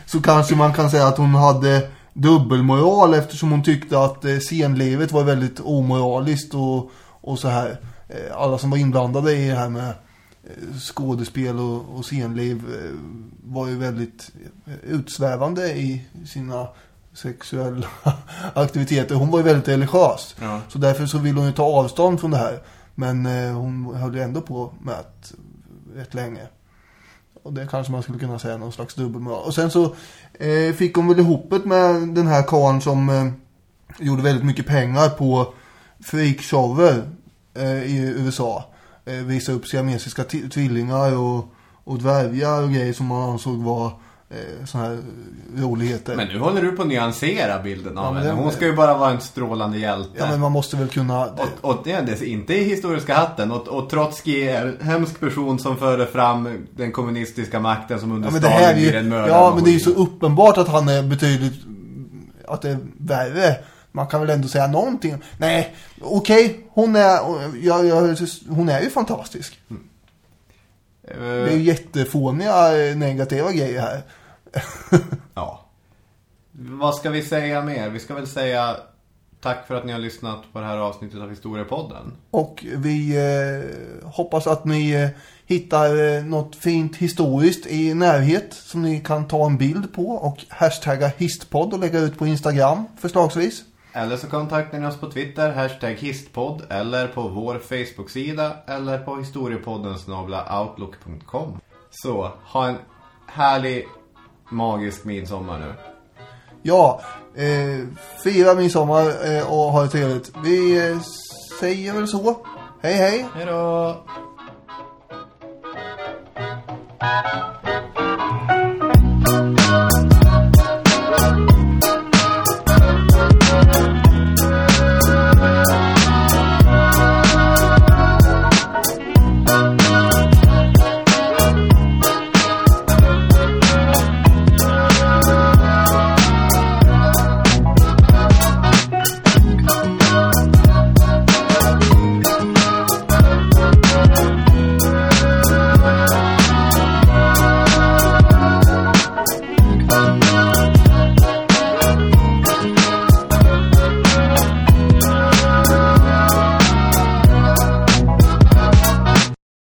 så kanske man kan säga att hon hade dubbelmoral eftersom hon tyckte att eh, scenlivet var väldigt omoraliskt och, och så här. Eh, alla som var inblandade i det här med eh, skådespel och, och scenliv var ju väldigt utsvävande i sina sexuella aktiviteter. Hon var ju väldigt religiös. Ja. Så därför så ville hon ju ta avstånd från det här. Men hon höll ju ändå på med att rätt länge. Och det kanske man skulle kunna säga någon slags dubbelmoral. Och sen så eh, fick hon väl ihop det med den här karln som eh, gjorde väldigt mycket pengar på freakshower eh, i USA. Eh, visa upp siamesiska tvillingar och, och dvärgar och grejer som man ansåg var eh, såna här roligheter. Men nu håller du på att nyansera bilden av Ja, henne. Hon ska ju bara vara en strålande hjälte. Ja men man måste väl kunna... Och, och det inte i historiska hatten. Och, och Trotsky är en hemsk person som förde fram den kommunistiska makten som under Ja Stalin blir en mördare. ja men det är ju så uppenbart att han är betydligt, att det är värre. Man kan väl ändå säga någonting. Nej, okej, hon är, ja, ja, hon är ju fantastisk. Det är jättefåniga eh, negativa grejer här. Ja. Vad ska vi säga mer? Vi ska väl säga tack för att ni har lyssnat på det här avsnittet av Historiepodden. Och vi eh, hoppas att ni eh, hittar eh, något fint historiskt i närhet som ni kan ta en bild på och hashtagga histpodd och lägga ut på Instagram förslagsvis. Eller så kontaktar ni oss på Twitter, hashtag histpodd, eller på vår Facebook-sida, eller på historiepodden outlook.com. Så, ha en härlig, magisk midsommar nu. Ja, eh, fira midsommar eh, och ha det trevligt. Vi eh, säger väl så. Hej hej! Hej då!